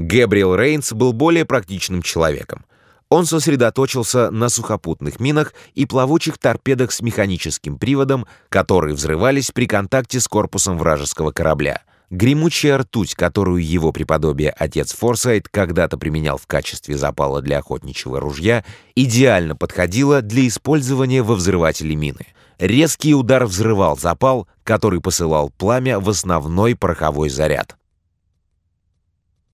Гэбриэл Рейнс был более практичным человеком. Он сосредоточился на сухопутных минах и плавучих торпедах с механическим приводом, которые взрывались при контакте с корпусом вражеского корабля. Гремучая ртуть, которую его преподобие отец Форсайт когда-то применял в качестве запала для охотничьего ружья, идеально подходила для использования во взрывателе мины. Резкий удар взрывал запал, который посылал пламя в основной пороховой заряд.